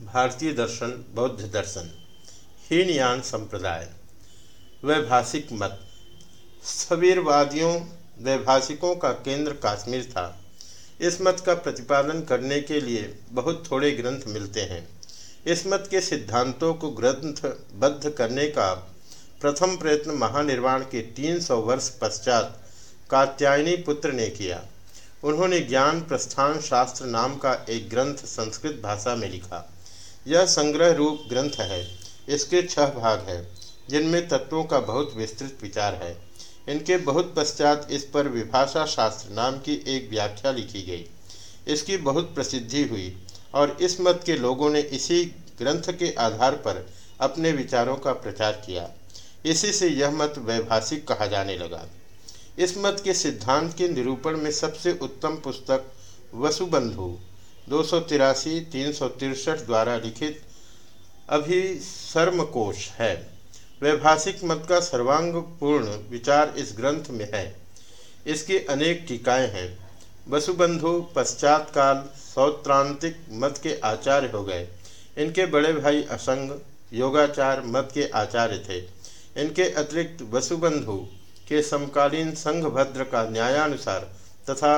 भारतीय दर्शन, बौद्ध दर्शन, हीनयान संप्रदाय, वैभाषिक मत सबीरवादियों वैभाषिकों का केंद्र कश्मीर था। इस मत का प्रतिपादन करने के लिए बहुत थोड़े ग्रंथ मिलते हैं। इस मत के सिद्धांतों को ग्रंथबद्ध करने का प्रथम प्रयत्न महानिर्वाण के 300 वर्ष पश्चात कात्यायनी पुत्र ने किया। उन्होंने ज्ञान प्रस्थान शास्त्र नाम का एक ग्रंथ संस्कृत भाषा में लिखा। यह संग्रह रूप ग्रंथ है। इसके छह भाग हैं, जिनमें तत्वों का बहुत विस्तृत विचार है। इनके बहुत पश्चात इस पर विभाषा शास्त्र नाम की एक व्याख्या लिखी गई। इसकी बहुत प्रसिद्धि हुई और इस मत के लोगों ने इसी ग्रंथ के आधार पर अपने विचारों का प्रचार किया। इसी से यह मत वैभाषिक कहा जाने लगा। इस मत के सिद्धांत के निरूपण में सबसे उत्तम पुस्तक वसुबंधु दो सौ तिरासी, तीन सौ तिरसठ द्वारा लिखित अभिसर्मकोश है। वैभाषिक मत का सर्वांगपूर्ण विचार इस ग्रंथ में है। इसकी अनेक टीकाएँ हैं। वसुबंधु पश्चात काल सौत्रांतिक मत के आचार्य हो गए। इनके बड़े भाई असंग, योगाचार मत के आचार्य थे। इनके अतिरिक्त वसुबंधु के समकालीन संघभद्र का न्यायानुसार तथा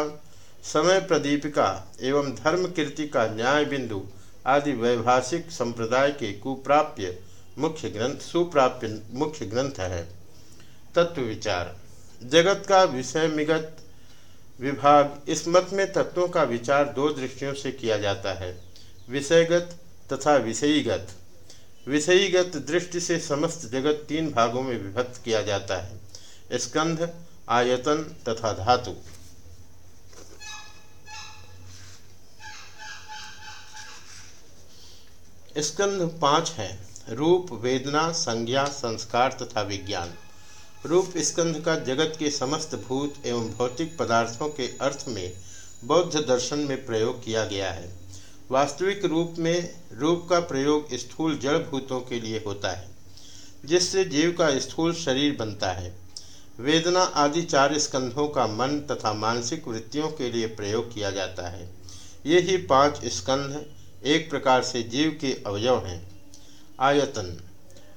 समय प्रदीपिका एवं धर्म कीर्ति का न्याय बिंदु आदि वैभाषिक संप्रदाय के कुप्राप्य मुख्य ग्रंथ, सुप्राप्य मुख्य ग्रंथ है। तत्व विचार। जगत का विषय मिगत विभाग, इस मत में तत्वों का विचार दो दृष्टियों से किया जाता है। विषयगत तथा विषयीगत। विषयीगत दृष्टि से समस्त जगत तीन भागों में विभक्त किया जाता है। स्कंध, आयतन तथा धातु। स्कंध पाँच है। रूप, वेदना, संज्ञा, संस्कार तथा विज्ञान। रूप स्कंध का जगत के समस्त भूत एवं भौतिक पदार्थों के अर्थ में बौद्ध दर्शन में प्रयोग किया गया है। वास्तविक रूप में रूप का प्रयोग स्थूल जड़ भूतों के लिए होता है, जिससे जीव का स्थूल शरीर बनता है। वेदना आदि चार स्कंधों का मन तथा मानसिक वृत्तियों के लिए प्रयोग किया जाता है। ये ही पाँच स्कंध एक प्रकार से जीव के अवयव हैं। आयतन।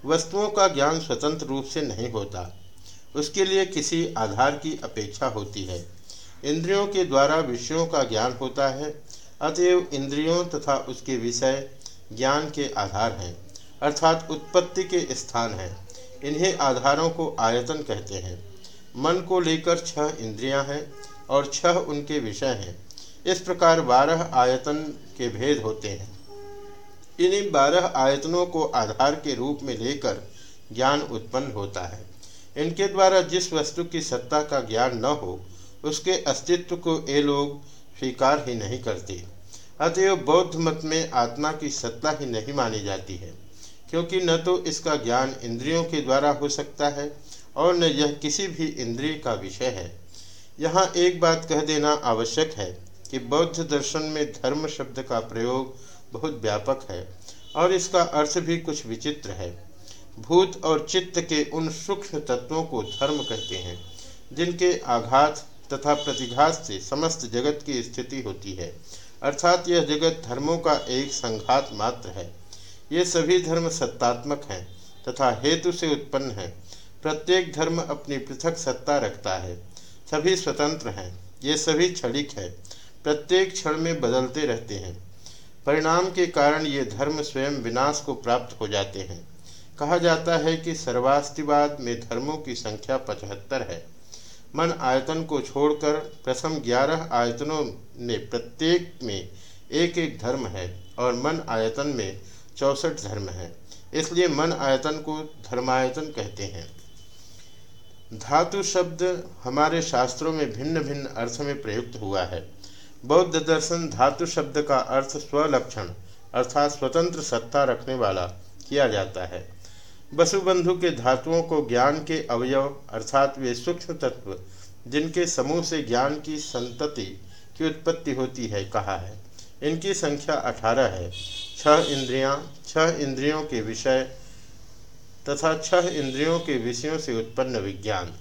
वस्तुओं का ज्ञान स्वतंत्र रूप से नहीं होता। उसके लिए किसी आधार की अपेक्षा होती है। इंद्रियों के द्वारा विषयों का ज्ञान होता है। अतएव इंद्रियों तथा उसके विषय ज्ञान के आधार हैं, अर्थात उत्पत्ति के स्थान हैं। इन्हें आधारों को आयतन कहते हैं। मन को लेकर छह इंद्रियाँ हैं और छह उनके विषय हैं। इस प्रकार बारह आयतन के भेद होते हैं। इन्हीं बारह आयतनों को आधार के रूप में लेकर ज्ञान उत्पन्न होता है। इनके द्वारा जिस वस्तु की सत्ता का ज्ञान न हो, उसके अस्तित्व को ये लोग स्वीकार ही नहीं करते। अतएव बौद्ध मत में आत्मा की सत्ता ही नहीं मानी जाती है, क्योंकि न तो इसका ज्ञान इंद्रियों के द्वारा हो सकता है और न यह किसी भी इंद्रिय का विषय है। यहाँ एक बात कह देना आवश्यक है कि बौद्ध दर्शन में धर्म शब्द का प्रयोग बहुत व्यापक है और इसका अर्थ भी कुछ विचित्र है। भूत और चित्त के उन सूक्ष्म तत्वों को धर्म कहते हैं, जिनके आघात तथा प्रतिघात से समस्त जगत की स्थिति होती है। अर्थात यह जगत धर्मों का एक संघात मात्र है। ये सभी धर्म सत्तात्मक हैं तथा हेतु से उत्पन्न हैं। प्रत्येक धर्म अपनी पृथक सत्ता रखता है। सभी स्वतंत्र हैं। ये सभी क्षणिक है। प्रत्येक क्षण में बदलते रहते हैं। परिणाम के कारण ये धर्म स्वयं विनाश को प्राप्त हो जाते हैं। कहा जाता है कि सर्वास्तिवाद में धर्मों की संख्या पचहत्तर है। मन आयतन को छोड़कर प्रथम ग्यारह आयतनों में प्रत्येक में एक एक धर्म है और मन आयतन में चौसठ धर्म है। इसलिए मन आयतन को धर्मायतन कहते हैं। धातु शब्द हमारे शास्त्रों में भिन्न भिन्न अर्थ में प्रयुक्त हुआ है। बौद्ध दर्शन धातु शब्द का अर्थ स्वलक्षण, अर्थात स्वतंत्र सत्ता रखने वाला किया जाता है। वसुबंधु के धातुओं को ज्ञान के अवयव, अर्थात वे सूक्ष्म तत्व, जिनके समूह से ज्ञान की संतति की उत्पत्ति होती है, कहा है। इनकी संख्या अठारह है। छह इंद्रियाँ, छह इंद्रियों के विषय तथा छह इंद्रियों के विषयों से उत्पन्न विज्ञान।